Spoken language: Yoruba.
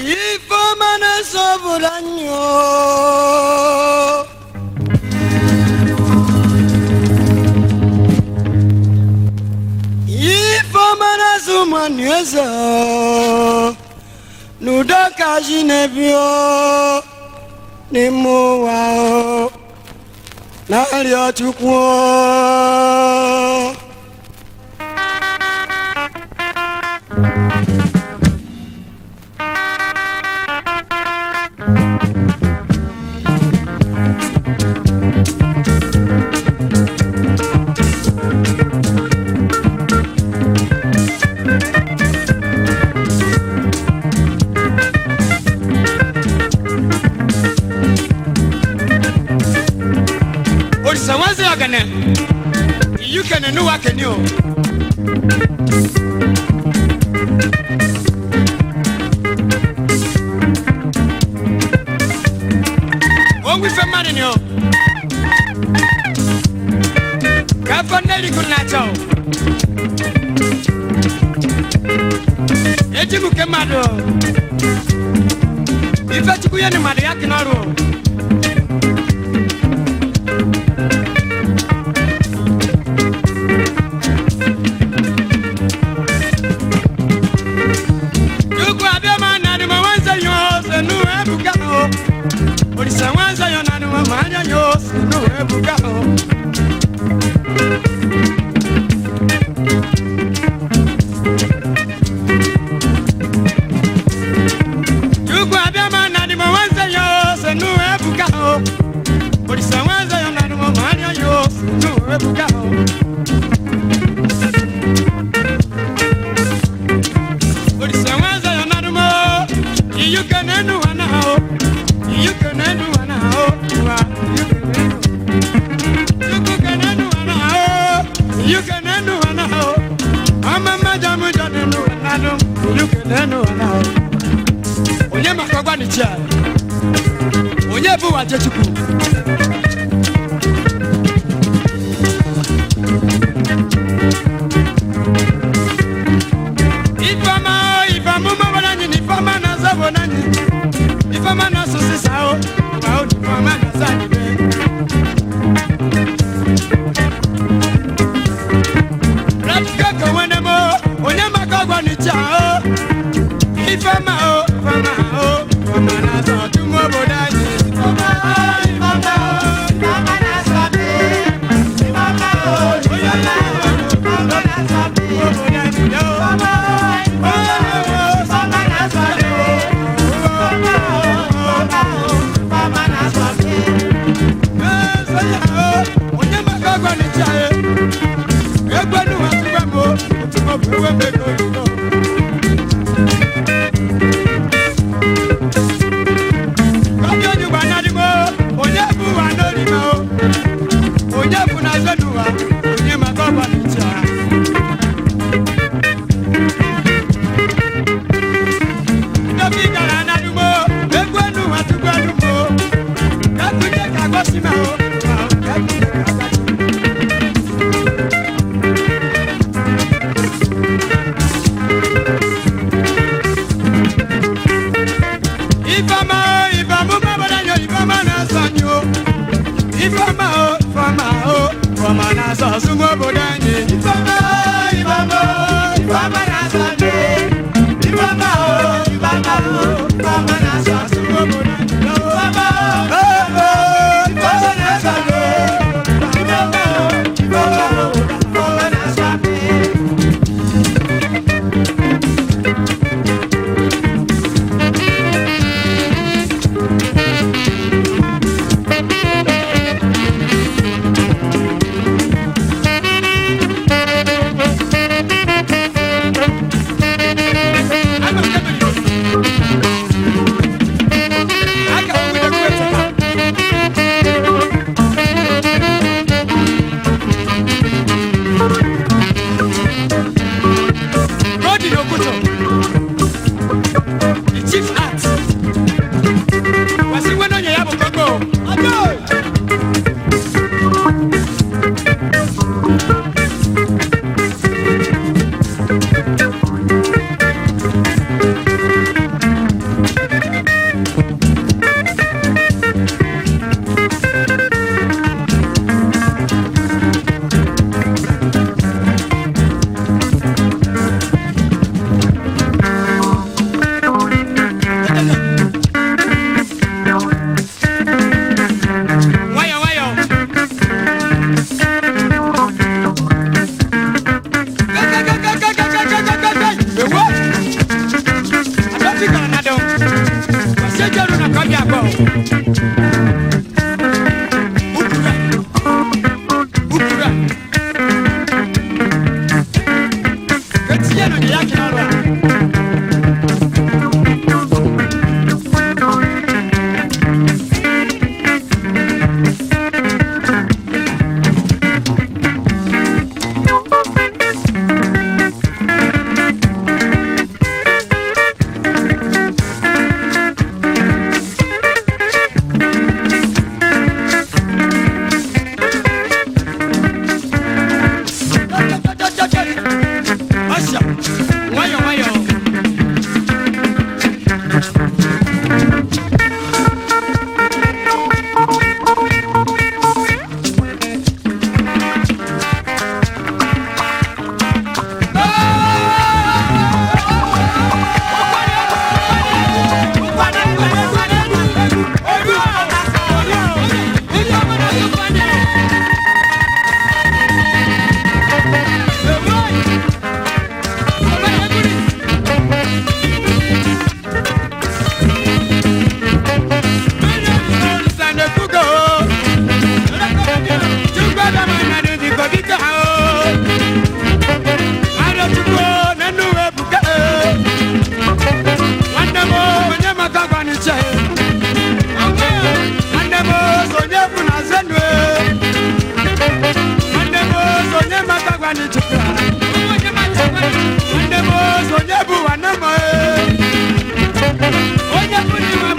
Il faut menacer pour l'agneau. Il faut menacer manueuse. Nous deux cagines bio. Ni Orisha you can know I can you. Mungu samani nyo Kapo neli kunacho Ejibu kemado Ife chukuye ni madu yaki naru Ife chukuye ni madu yaki naru onye makagwa ni chia onye bụ wa jechukwu manager. ìbámu bábọ̀dá yọ ìbámu náà sọ ni o. Ìfọ̀mà o, ìfọ̀mà o, ìfọ̀mà náà sọ súnmọ́ bọ̀dá yẹn. Ìfọ̀mà o, ìbámu o. onye bụ nwanne m onye bụ n'ime